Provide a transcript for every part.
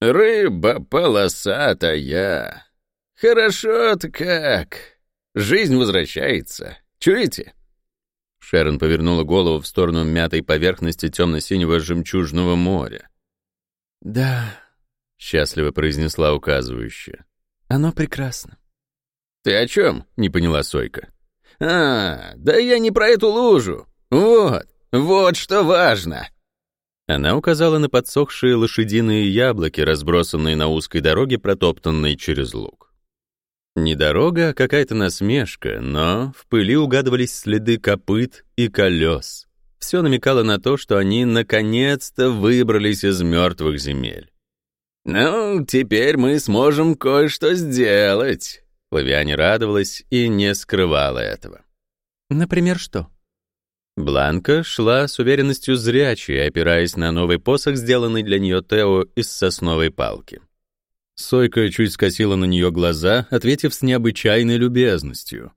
Рыба полосатая. Хорошо-то как. Жизнь возвращается. Чуете? Шерон повернула голову в сторону мятой поверхности темно-синего жемчужного моря. «Да», — счастливо произнесла указывающая. «Оно прекрасно». «Ты о чем?» — не поняла Сойка. «А, да я не про эту лужу. Вот, вот что важно». Она указала на подсохшие лошадиные яблоки, разбросанные на узкой дороге, протоптанной через луг. Не дорога, а какая-то насмешка, но в пыли угадывались следы копыт и колес. Все намекало на то, что они наконец-то выбрались из мертвых земель. «Ну, теперь мы сможем кое-что сделать», Лавиане радовалась и не скрывала этого. «Например, что?» Бланка шла с уверенностью зрячей, опираясь на новый посох, сделанный для нее Тео из сосновой палки. Сойка чуть скосила на нее глаза, ответив с необычайной любезностью.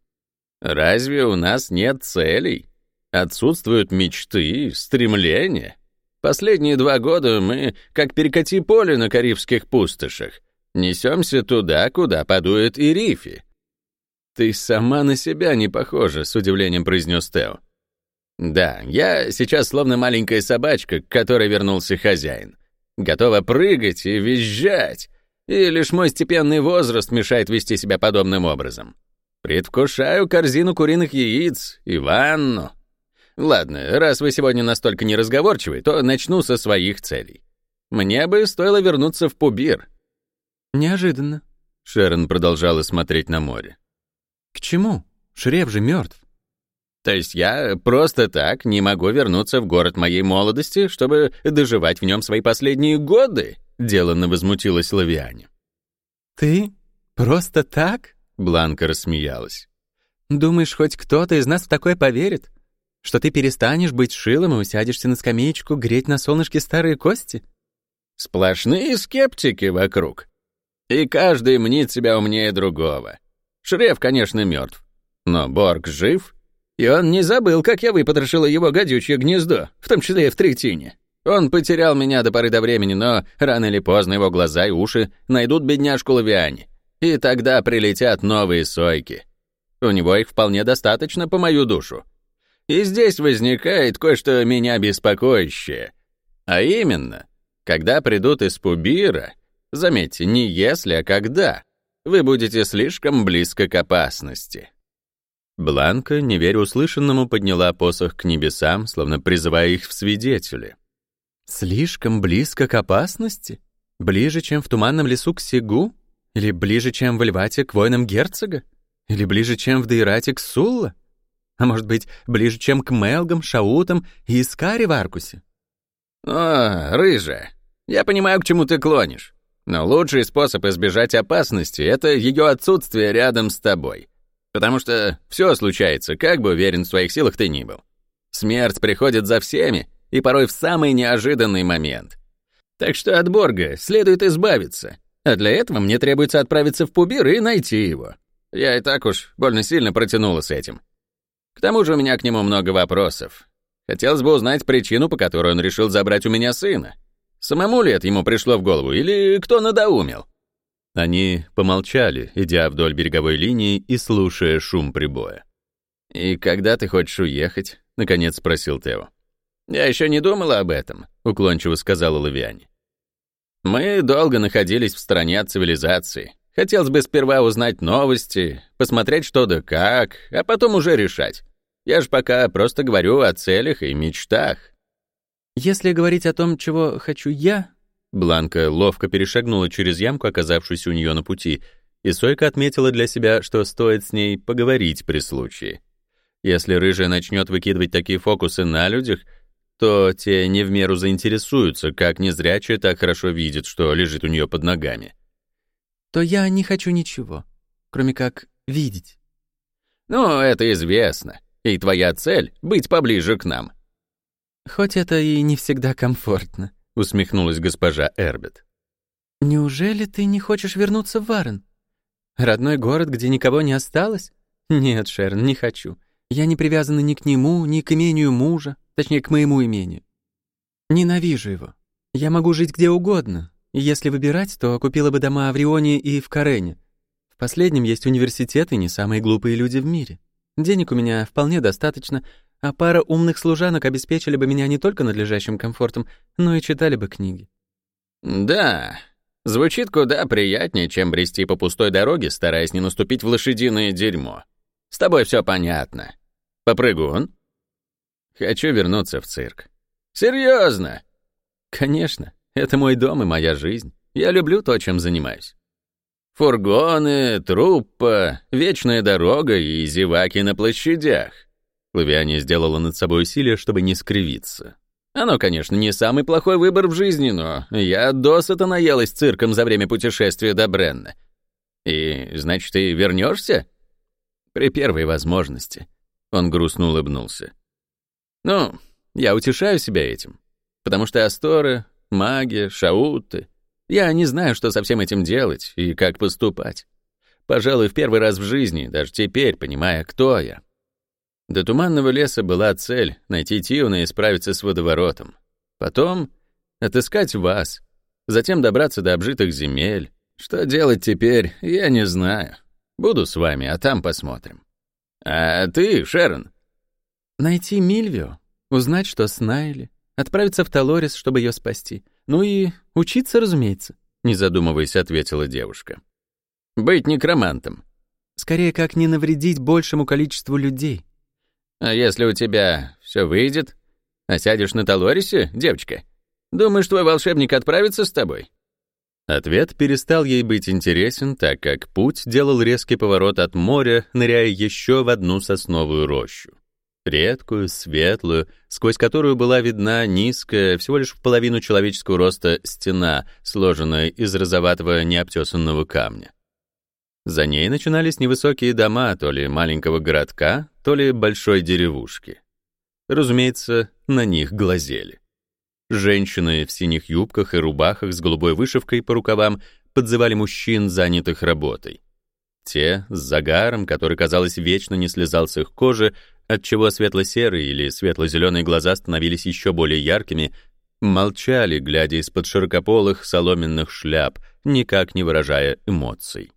«Разве у нас нет целей? Отсутствуют мечты, стремления? Последние два года мы, как перекати поле на Карибских пустошах, Несемся туда, куда подует и Рифи». «Ты сама на себя не похожа», — с удивлением произнес Тео. «Да, я сейчас словно маленькая собачка, к которой вернулся хозяин. Готова прыгать и визжать, и лишь мой степенный возраст мешает вести себя подобным образом. Предвкушаю корзину куриных яиц и ванну. Ладно, раз вы сегодня настолько неразговорчивы, то начну со своих целей. Мне бы стоило вернуться в Пубир, Неожиданно. Шерон продолжала смотреть на море. К чему? Шреб же мертв. То есть я просто так не могу вернуться в город моей молодости, чтобы доживать в нем свои последние годы? Деланно возмутилась Лавиане. Ты? Просто так? Бланка рассмеялась. Думаешь, хоть кто-то из нас в такое поверит? Что ты перестанешь быть шилом и усядешься на скамеечку греть на солнышке старые кости? Сплошные скептики вокруг. И каждый мнит себя умнее другого. Шреф, конечно, мертв. Но Борг жив, и он не забыл, как я выпотрошила его гадючье гнездо, в том числе и в Третине. Он потерял меня до поры до времени, но рано или поздно его глаза и уши найдут бедняжку Лавиане. И тогда прилетят новые сойки. У него их вполне достаточно по мою душу. И здесь возникает кое-что меня беспокоящее. А именно, когда придут из Пубира, Заметьте, не если, а когда. Вы будете слишком близко к опасности. Бланка, не веря услышанному, подняла посох к небесам, словно призывая их в свидетели. «Слишком близко к опасности? Ближе, чем в туманном лесу к Сигу? Или ближе, чем в Львате к воинам герцога? Или ближе, чем в Дейрате к Сулла? А может быть, ближе, чем к Мелгам, Шаутам и Искаре в Аркусе?» «О, рыжая, я понимаю, к чему ты клонишь. Но лучший способ избежать опасности — это ее отсутствие рядом с тобой. Потому что все случается, как бы уверен в своих силах ты ни был. Смерть приходит за всеми, и порой в самый неожиданный момент. Так что от Борга следует избавиться. А для этого мне требуется отправиться в Пубир и найти его. Я и так уж больно сильно протянула с этим. К тому же у меня к нему много вопросов. Хотелось бы узнать причину, по которой он решил забрать у меня сына. Самому ли это ему пришло в голову, или кто надоумил?» Они помолчали, идя вдоль береговой линии и слушая шум прибоя. «И когда ты хочешь уехать?» — наконец спросил Тео. «Я еще не думала об этом», — уклончиво сказала Лавиане. «Мы долго находились в стороне от цивилизации. Хотелось бы сперва узнать новости, посмотреть что да как, а потом уже решать. Я же пока просто говорю о целях и мечтах. Если говорить о том, чего хочу я... Бланка ловко перешагнула через ямку, оказавшуюся у нее на пути, и Сойка отметила для себя, что стоит с ней поговорить при случае. Если рыжая начнет выкидывать такие фокусы на людях, то те не в меру заинтересуются, как незрячая так хорошо видит, что лежит у нее под ногами. То я не хочу ничего, кроме как видеть. Ну, это известно. И твоя цель — быть поближе к нам. «Хоть это и не всегда комфортно», — усмехнулась госпожа Эрбет. «Неужели ты не хочешь вернуться в Варен? Родной город, где никого не осталось? Нет, Шерн, не хочу. Я не привязана ни к нему, ни к имению мужа, точнее, к моему имению. Ненавижу его. Я могу жить где угодно, Если выбирать, то купила бы дома в Рионе и в Карене. В последнем есть университет и не самые глупые люди в мире. Денег у меня вполне достаточно, а пара умных служанок обеспечили бы меня не только надлежащим комфортом, но и читали бы книги. Да, звучит куда приятнее, чем брести по пустой дороге, стараясь не наступить в лошадиное дерьмо. С тобой все понятно. Попрыгун? Хочу вернуться в цирк. Серьезно? Конечно. Это мой дом и моя жизнь. Я люблю то, чем занимаюсь. Фургоны, труппа, вечная дорога и зеваки на площадях. Лавиане сделала над собой усилие, чтобы не скривиться. Оно, конечно, не самый плохой выбор в жизни, но я досыта наелась цирком за время путешествия до Бренна. И, значит, ты вернешься? При первой возможности. Он грустно улыбнулся. Ну, я утешаю себя этим. Потому что Асторы, магия, шауты. Я не знаю, что со всем этим делать и как поступать. Пожалуй, в первый раз в жизни, даже теперь, понимая, кто я. До Туманного леса была цель — найти Тиуна и справиться с водоворотом. Потом отыскать вас. Затем добраться до обжитых земель. Что делать теперь, я не знаю. Буду с вами, а там посмотрим. А ты, Шерон? Найти Мильвио, узнать, что с Найли, отправиться в Талорис, чтобы ее спасти. Ну и учиться, разумеется, не задумываясь, ответила девушка. Быть некромантом. Скорее, как не навредить большему количеству людей. А если у тебя все выйдет, осядешь на Талорисе, девочка? Думаешь, твой волшебник отправится с тобой? Ответ перестал ей быть интересен, так как путь делал резкий поворот от моря, ныряя еще в одну сосновую рощу редкую, светлую, сквозь которую была видна низкая, всего лишь в половину человеческого роста стена, сложенная из розоватого необтесанного камня. За ней начинались невысокие дома то ли маленького городка, то ли большой деревушки. Разумеется, на них глазели. Женщины в синих юбках и рубахах с голубой вышивкой по рукавам подзывали мужчин, занятых работой. Те, с загаром, который, казалось, вечно не слезал с их кожи, отчего светло-серые или светло-зеленые глаза становились еще более яркими, молчали, глядя из-под широкополых соломенных шляп, никак не выражая эмоций.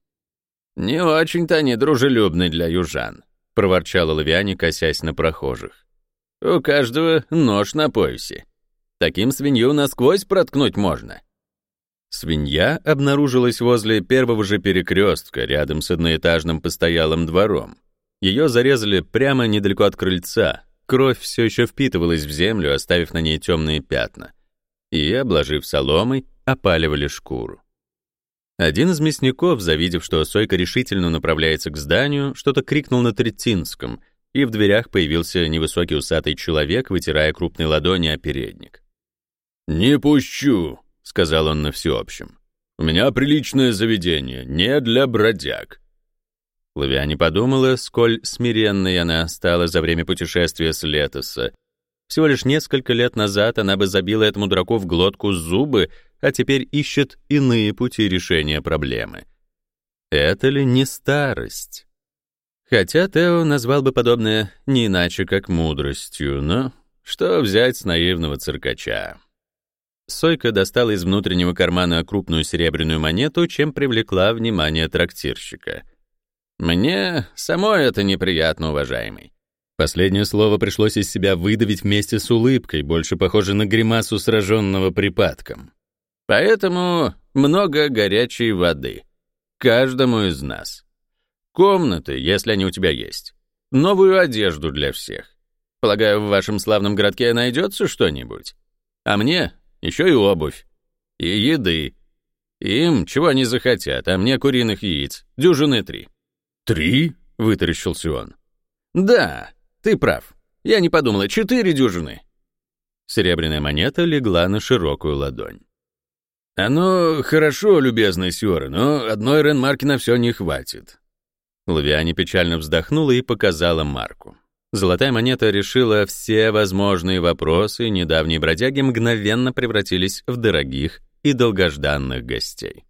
«Не очень-то они дружелюбны для южан», — проворчала Лавиане, косясь на прохожих. «У каждого нож на поясе. Таким свинью насквозь проткнуть можно». Свинья обнаружилась возле первого же перекрестка, рядом с одноэтажным постоялым двором. Ее зарезали прямо недалеко от крыльца. Кровь все еще впитывалась в землю, оставив на ней темные пятна. И, обложив соломой, опаливали шкуру. Один из мясников, завидев, что Сойка решительно направляется к зданию, что-то крикнул на третинском, и в дверях появился невысокий усатый человек, вытирая крупной ладони о передник. «Не пущу!» — сказал он на всеобщем. «У меня приличное заведение, не для бродяг». Лавиане подумала, сколь смиренной она стала за время путешествия с Летоса. Всего лишь несколько лет назад она бы забила этому дураку в глотку зубы, а теперь ищет иные пути решения проблемы. Это ли не старость? Хотя Тео назвал бы подобное не иначе, как мудростью, но что взять с наивного циркача? Сойка достала из внутреннего кармана крупную серебряную монету, чем привлекла внимание трактирщика. «Мне самой это неприятно, уважаемый». Последнее слово пришлось из себя выдавить вместе с улыбкой, больше похожей на гримасу сраженного припадком. «Поэтому много горячей воды. Каждому из нас. Комнаты, если они у тебя есть. Новую одежду для всех. Полагаю, в вашем славном городке найдется что-нибудь. А мне еще и обувь. И еды. Им чего они захотят, а мне куриных яиц. Дюжины три. «Три?» — вытаращился он. «Да, ты прав. Я не подумала. Четыре дюжины». Серебряная монета легла на широкую ладонь. «Оно хорошо, любезный Сюра, но одной ренмарки на все не хватит». Лавиане печально вздохнула и показала марку. Золотая монета решила все возможные вопросы, недавние бродяги мгновенно превратились в дорогих и долгожданных гостей.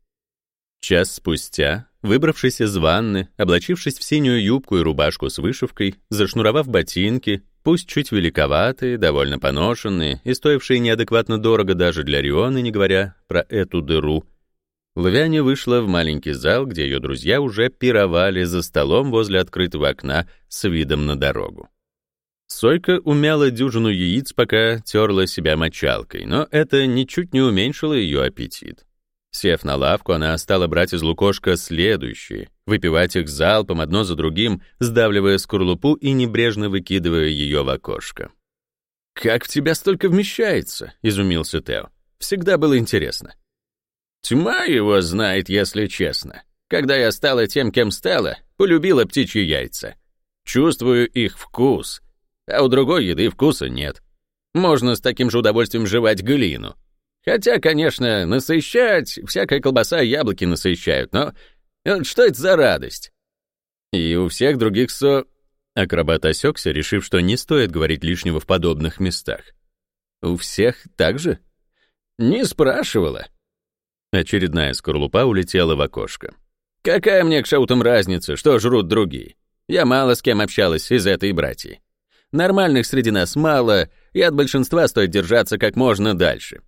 Час спустя, выбравшись из ванны, облачившись в синюю юбку и рубашку с вышивкой, зашнуровав ботинки, пусть чуть великоватые, довольно поношенные и стоившие неадекватно дорого даже для Рионы, не говоря про эту дыру, Лавиане вышла в маленький зал, где ее друзья уже пировали за столом возле открытого окна с видом на дорогу. Сойка умяла дюжину яиц, пока терла себя мочалкой, но это ничуть не уменьшило ее аппетит. Сев на лавку, она стала брать из лукошка следующие, выпивать их залпом одно за другим, сдавливая скорлупу и небрежно выкидывая ее в окошко. «Как в тебя столько вмещается?» — изумился Тео. «Всегда было интересно». «Тьма его знает, если честно. Когда я стала тем, кем стала, полюбила птичьи яйца. Чувствую их вкус, а у другой еды вкуса нет. Можно с таким же удовольствием жевать глину. Хотя, конечно, насыщать, всякая колбаса и яблоки насыщают, но что это за радость? И у всех других со... Акробат осекся, решив, что не стоит говорить лишнего в подобных местах. У всех так же? Не спрашивала. Очередная скорлупа улетела в окошко. Какая мне к шаутам разница, что жрут другие? Я мало с кем общалась из этой братьи. Нормальных среди нас мало, и от большинства стоит держаться как можно дальше.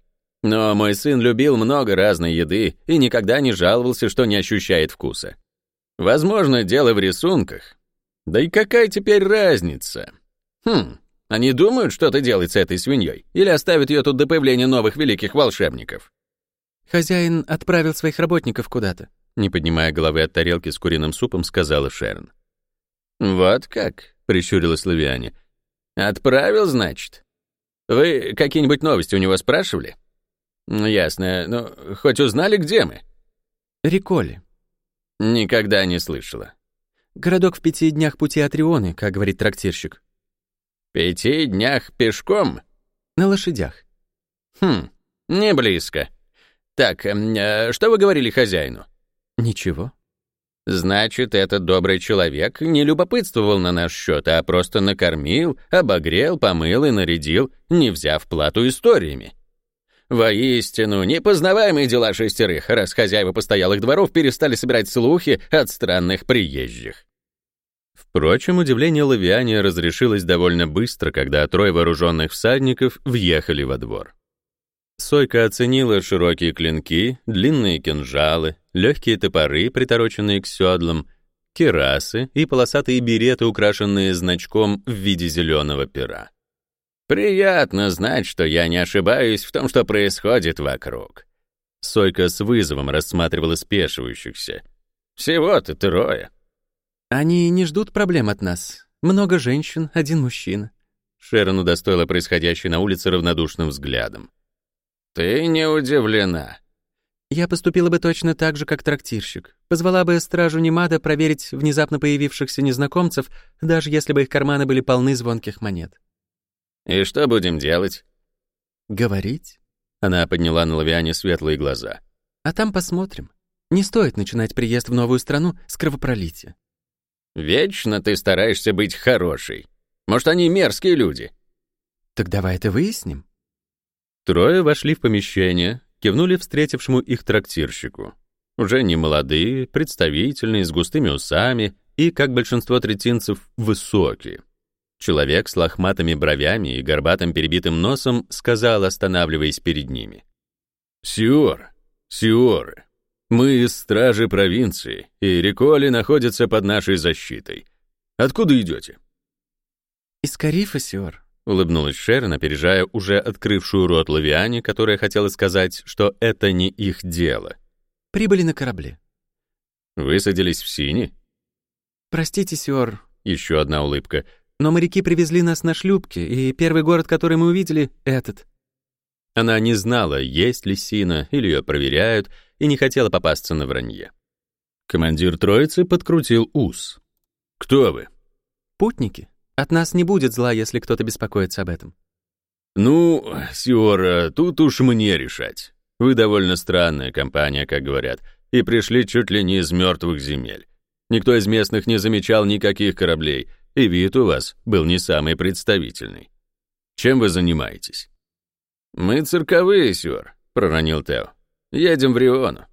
Но мой сын любил много разной еды и никогда не жаловался, что не ощущает вкуса. Возможно, дело в рисунках. Да и какая теперь разница? Хм, они думают, что-то делать с этой свиньей, или оставят ее тут до появления новых великих волшебников? Хозяин отправил своих работников куда-то, не поднимая головы от тарелки с куриным супом, сказала Шерн. «Вот как?» — прищурилась Лавиане. «Отправил, значит? Вы какие-нибудь новости у него спрашивали?» «Ну, ясно. Ну, хоть узнали, где мы?» «Риколи». «Никогда не слышала». «Городок в пяти днях пути от Рионы, как говорит трактирщик». «Пяти днях пешком?» «На лошадях». «Хм, не близко. Так, э, что вы говорили хозяину?» «Ничего». Значит, этот добрый человек не любопытствовал на наш счет, а просто накормил, обогрел, помыл и нарядил, не взяв плату историями. Воистину, непознаваемые дела шестерых, раз хозяева постоялых дворов перестали собирать слухи от странных приезжих. Впрочем, удивление Лавиане разрешилось довольно быстро, когда трое вооруженных всадников въехали во двор. Сойка оценила широкие клинки, длинные кинжалы, легкие топоры, притороченные к седлам, керасы и полосатые береты, украшенные значком в виде зеленого пера. «Приятно знать, что я не ошибаюсь в том, что происходит вокруг». Сойка с вызовом рассматривала спешивающихся. «Всего-то трое». «Они не ждут проблем от нас. Много женщин, один мужчина». Шерон удостоила происходящее на улице равнодушным взглядом. «Ты не удивлена?» «Я поступила бы точно так же, как трактирщик. Позвала бы стражу Немада проверить внезапно появившихся незнакомцев, даже если бы их карманы были полны звонких монет». «И что будем делать?» «Говорить?» Она подняла на Лавиане светлые глаза. «А там посмотрим. Не стоит начинать приезд в новую страну с кровопролития». «Вечно ты стараешься быть хорошей. Может, они мерзкие люди?» «Так давай это выясним». Трое вошли в помещение, кивнули встретившему их трактирщику. Уже не молодые, представительные, с густыми усами и, как большинство третинцев, высокие. Человек с лохматыми бровями и горбатым перебитым носом сказал, останавливаясь перед ними. «Сиор, Сиоры, мы из стражи провинции, и Риколи находится под нашей защитой. Откуда идете?» «Из Карифа, Сиор», Улыбнулась Шерон, опережая уже открывшую рот Лавиане, которая хотела сказать, что это не их дело. «Прибыли на корабле». «Высадились в Сине?» «Простите, Сиор». Еще одна улыбка. «Но моряки привезли нас на шлюпке, и первый город, который мы увидели — этот». Она не знала, есть ли Сина, или ее проверяют, и не хотела попасться на вранье. Командир троицы подкрутил ус. «Кто вы?» «Путники». От нас не будет зла, если кто-то беспокоится об этом. Ну, Сиора, тут уж мне решать. Вы довольно странная компания, как говорят, и пришли чуть ли не из мертвых земель. Никто из местных не замечал никаких кораблей, и вид у вас был не самый представительный. Чем вы занимаетесь? Мы цирковые, Сиор, проронил Тео. Едем в Риону.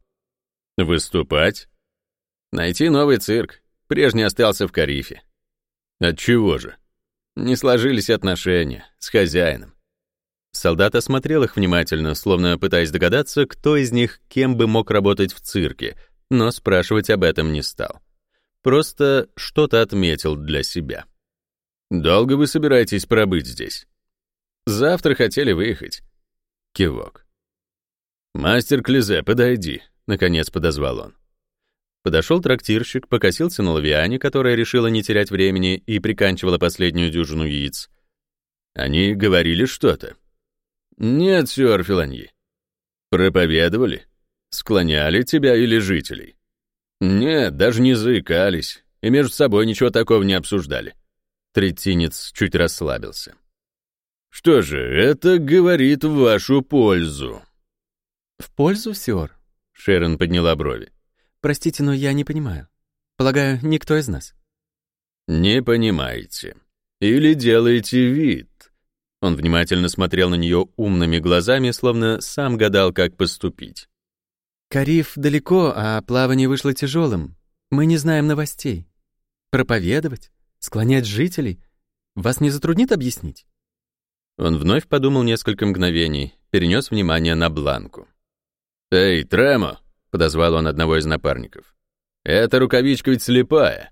Выступать? Найти новый цирк. Прежний остался в Карифе. От чего же? Не сложились отношения с хозяином. Солдат осмотрел их внимательно, словно пытаясь догадаться, кто из них кем бы мог работать в цирке, но спрашивать об этом не стал. Просто что-то отметил для себя. «Долго вы собираетесь пробыть здесь?» «Завтра хотели выехать». Кивок. «Мастер Клизе, подойди», — наконец подозвал он. Подошел трактирщик, покосился на Лавиане, которая решила не терять времени и приканчивала последнюю дюжину яиц. «Они говорили что-то?» «Нет, сюр Филаньи». «Проповедовали? Склоняли тебя или жителей?» «Нет, даже не заикались, и между собой ничего такого не обсуждали». Третинец чуть расслабился. «Что же, это говорит в вашу пользу». «В пользу, сюр?» Шерон подняла брови. «Простите, но я не понимаю. Полагаю, никто из нас». «Не понимаете. Или делаете вид, он внимательно смотрел на нее умными глазами, словно сам гадал, как поступить. «Кариф далеко, а плавание вышло тяжелым. Мы не знаем новостей. Проповедовать? Склонять жителей? Вас не затруднит объяснить?» Он вновь подумал несколько мгновений, перенес внимание на Бланку. «Эй, Тремо!» — подозвал он одного из напарников. «Эта рукавичка ведь слепая».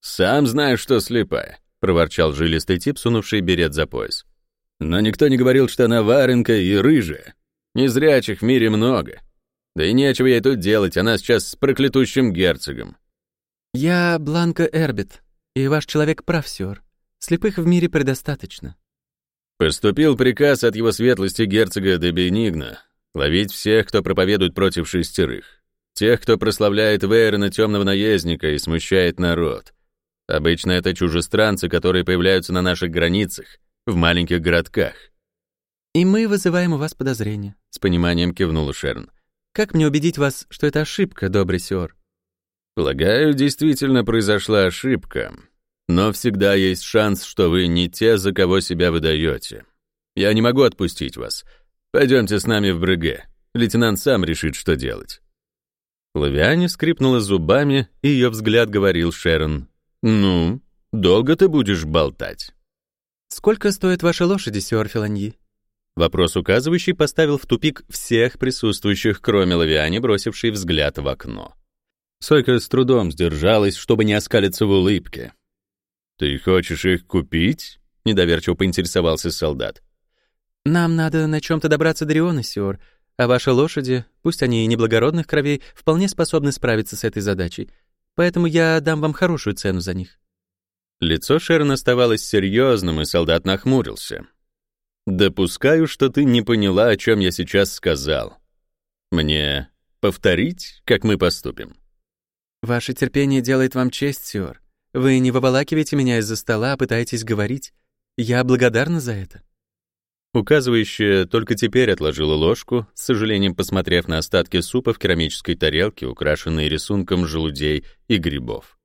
«Сам знаю, что слепая», — проворчал жилистый тип, сунувший берет за пояс. Но никто не говорил, что она варенка и рыжая. Незрячих в мире много. Да и нечего ей тут делать, она сейчас с проклятущим герцогом. Я Бланка Эрбит, и ваш человек прав, сёр. Слепых в мире предостаточно. Поступил приказ от его светлости герцога де Бенигна ловить всех, кто проповедует против шестерых. Тех, кто прославляет Вейрона темного наездника и смущает народ. Обычно это чужестранцы, которые появляются на наших границах, в маленьких городках. «И мы вызываем у вас подозрения», — с пониманием кивнула Шерн. «Как мне убедить вас, что это ошибка, добрый сёр?» «Полагаю, действительно произошла ошибка, но всегда есть шанс, что вы не те, за кого себя выдаете. Я не могу отпустить вас. Пойдемте с нами в Брыге. Лейтенант сам решит, что делать». Лавиане скрипнула зубами, и ее взгляд говорил Шерон. «Ну, долго ты будешь болтать?» «Сколько стоят ваши лошади, сёр Филаньи?» Вопрос указывающий поставил в тупик всех присутствующих, кроме Лавиани, бросивший взгляд в окно. Сойка с трудом сдержалась, чтобы не оскалиться в улыбке. «Ты хочешь их купить?» — недоверчиво поинтересовался солдат. «Нам надо на чем то добраться до Риона, сёр, а ваши лошади, пусть они и неблагородных кровей, вполне способны справиться с этой задачей, поэтому я дам вам хорошую цену за них». Лицо Шерон оставалось серьезным, и солдат нахмурился. «Допускаю, что ты не поняла, о чем я сейчас сказал. Мне повторить, как мы поступим?» «Ваше терпение делает вам честь, сёр. Вы не выволакиваете меня из-за стола, а пытаетесь говорить. Я благодарна за это». Указывающая только теперь отложила ложку, с сожалением посмотрев на остатки супа в керамической тарелке, украшенной рисунком желудей и грибов.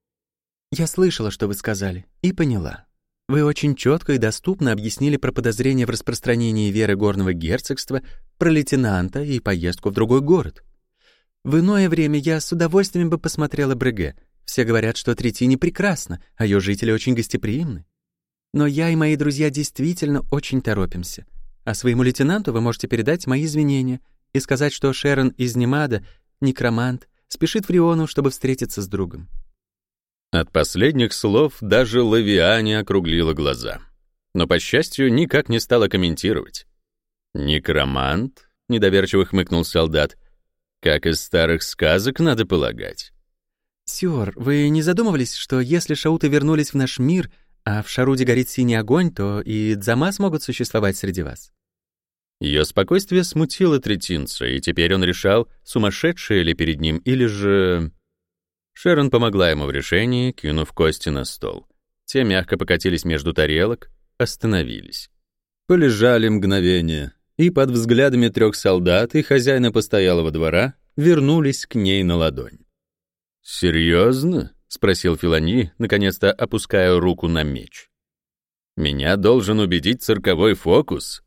Я слышала, что вы сказали, и поняла. Вы очень четко и доступно объяснили про подозрение в распространении веры горного герцогства, про лейтенанта и поездку в другой город. В иное время я с удовольствием бы посмотрела Бреге. Все говорят, что Третини прекрасно, а ее жители очень гостеприимны. Но я и мои друзья действительно очень торопимся. А своему лейтенанту вы можете передать мои извинения и сказать, что Шерон из Немада, некромант, спешит в Риону, чтобы встретиться с другом. От последних слов даже Лавиане округлила глаза. Но, по счастью, никак не стала комментировать. «Некромант?» — недоверчиво хмыкнул солдат. «Как из старых сказок, надо полагать». «Сёр, вы не задумывались, что если шауты вернулись в наш мир, а в Шаруде горит синий огонь, то и Дзамас могут существовать среди вас?» Ее спокойствие смутило третинца, и теперь он решал, сумасшедшая ли перед ним, или же... Шерон помогла ему в решении, кинув кости на стол. Те мягко покатились между тарелок, остановились. Полежали мгновение, и под взглядами трех солдат и хозяина постоялого двора вернулись к ней на ладонь. «Серьезно?» — спросил Филани, наконец-то опуская руку на меч. «Меня должен убедить цирковой фокус.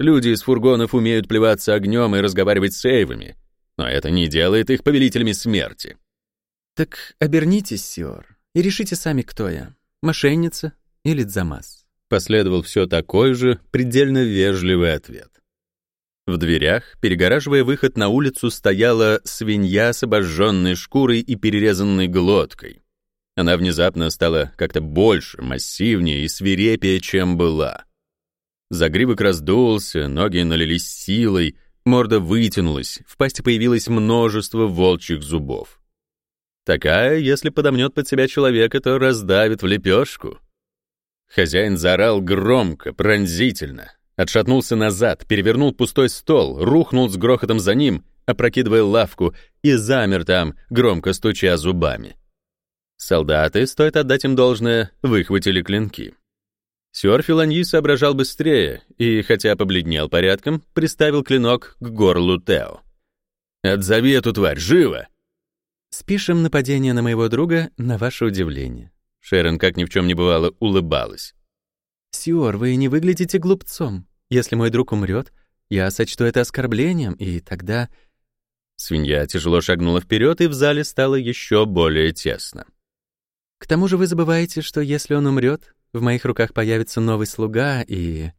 Люди из фургонов умеют плеваться огнем и разговаривать с эйвами, но это не делает их повелителями смерти». «Так обернитесь, Сиор, и решите сами, кто я. Мошенница или Дзамас. Последовал все такой же, предельно вежливый ответ. В дверях, перегораживая выход на улицу, стояла свинья с обожженной шкурой и перерезанной глоткой. Она внезапно стала как-то больше, массивнее и свирепее, чем была. Загривок раздулся, ноги налились силой, морда вытянулась, в пасти появилось множество волчьих зубов. Такая, если подомнет под себя человека, то раздавит в лепешку. Хозяин заорал громко, пронзительно, отшатнулся назад, перевернул пустой стол, рухнул с грохотом за ним, опрокидывая лавку, и замер там, громко стуча зубами. Солдаты, стоит отдать им должное, выхватили клинки. Сюар Филаньи соображал быстрее и, хотя побледнел порядком, приставил клинок к горлу Тео. «Отзови эту тварь, живо!» «Спишем нападение на моего друга на ваше удивление». Шерон, как ни в чем не бывало, улыбалась. «Сюар, вы не выглядите глупцом. Если мой друг умрет, я сочту это оскорблением, и тогда...» Свинья тяжело шагнула вперед, и в зале стало еще более тесно. «К тому же вы забываете, что если он умрет, в моих руках появится новый слуга, и...»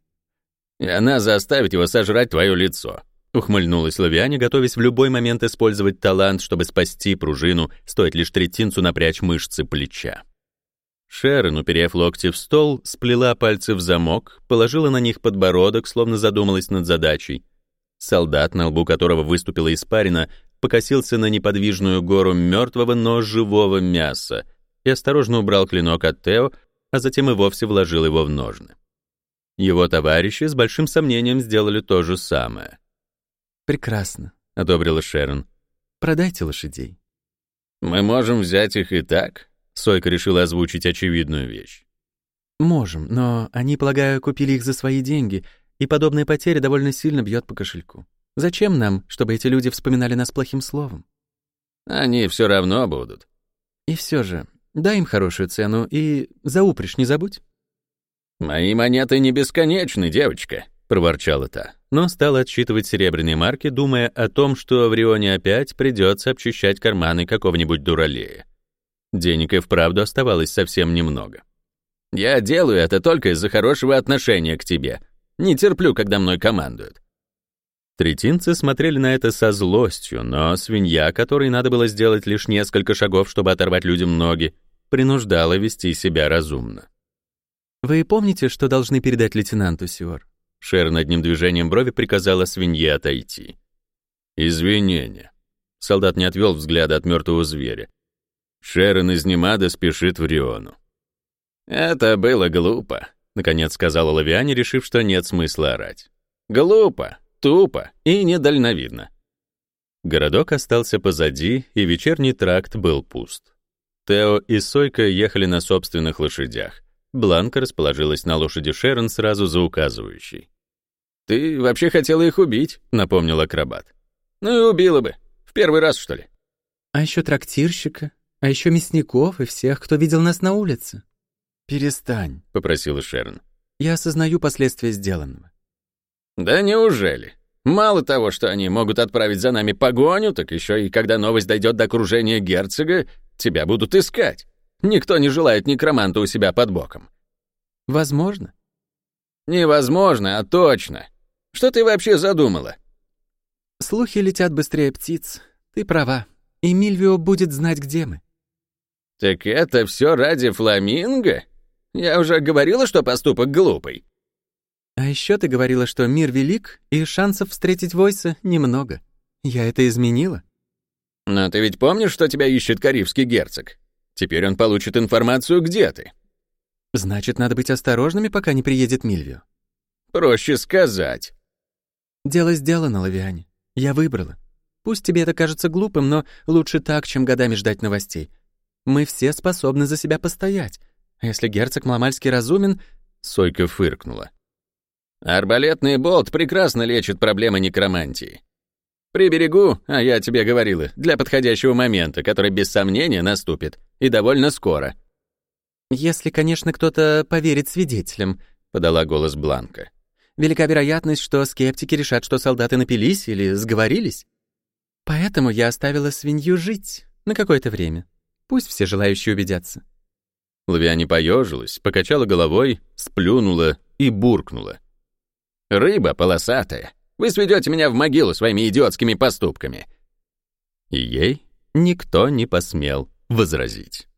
«И она заставит его сожрать твое лицо», — ухмыльнулась Лавиане, готовясь в любой момент использовать талант, чтобы спасти пружину, стоит лишь третинцу напрячь мышцы плеча. Шерон, уперев локти в стол, сплела пальцы в замок, положила на них подбородок, словно задумалась над задачей. Солдат, на лбу которого выступила испарина, покосился на неподвижную гору мертвого, но живого мяса и осторожно убрал клинок от Тео, а затем и вовсе вложил его в ножны. Его товарищи с большим сомнением сделали то же самое. «Прекрасно», — одобрила Шерон. «Продайте лошадей». «Мы можем взять их и так?» Сойка решила озвучить очевидную вещь. «Можем, но они, полагаю, купили их за свои деньги, и подобная потеря довольно сильно бьет по кошельку. Зачем нам, чтобы эти люди вспоминали нас плохим словом?» «Они все равно будут». «И все же, дай им хорошую цену и за упряжь не забудь». «Мои монеты не бесконечны, девочка», — проворчала та, но стала отсчитывать серебряные марки, думая о том, что в Рионе опять придется обчищать карманы какого-нибудь дуралея. Денег и вправду оставалось совсем немного. «Я делаю это только из-за хорошего отношения к тебе. Не терплю, когда мной командуют». Третинцы смотрели на это со злостью, но свинья, которой надо было сделать лишь несколько шагов, чтобы оторвать людям ноги, принуждала вести себя разумно. «Вы помните, что должны передать лейтенанту, Сиор?» Шер одним движением брови приказала свинье отойти. «Извинения». Солдат не отвел взгляда от мертвого зверя. Шерон из Немада спешит в Риону. «Это было глупо», — наконец сказала Лавиане, решив, что нет смысла орать. «Глупо, тупо и недальновидно». Городок остался позади, и вечерний тракт был пуст. Тео и Сойка ехали на собственных лошадях. Бланка расположилась на лошади Шерон сразу за указывающей. «Ты вообще хотела их убить», — напомнил акробат. «Ну и убила бы. В первый раз, что ли?» «А еще трактирщика», а еще мясников и всех, кто видел нас на улице. «Перестань», — попросила Шерн. «Я осознаю последствия сделанного». «Да неужели? Мало того, что они могут отправить за нами погоню, так еще и когда новость дойдет до окружения герцога, тебя будут искать. Никто не желает некроманта у себя под боком». «Возможно». «Невозможно, а точно. Что ты вообще задумала?» «Слухи летят быстрее птиц. Ты права. И Мильвио будет знать, где мы». «Так это все ради фламинго? Я уже говорила, что поступок глупый». «А еще ты говорила, что мир велик, и шансов встретить Войса немного. Я это изменила». «Но ты ведь помнишь, что тебя ищет карибский герцог? Теперь он получит информацию, где ты». «Значит, надо быть осторожными, пока не приедет Мильвио». «Проще сказать». «Дело сделано, Лавиане. Я выбрала. Пусть тебе это кажется глупым, но лучше так, чем годами ждать новостей. Мы все способны за себя постоять. А если герцог Мламальский разумен...» Сойка фыркнула. «Арбалетный болт прекрасно лечит проблемы некромантии. Приберегу, а я тебе говорила, для подходящего момента, который без сомнения наступит, и довольно скоро». «Если, конечно, кто-то поверит свидетелям», — подала голос Бланка. «Велика вероятность, что скептики решат, что солдаты напились или сговорились. Поэтому я оставила свинью жить на какое-то время. Пусть все желающие убедятся. Лавиане поежилась, покачала головой, сплюнула и буркнула. «Рыба полосатая. Вы сведете меня в могилу своими идиотскими поступками». И ей никто не посмел возразить.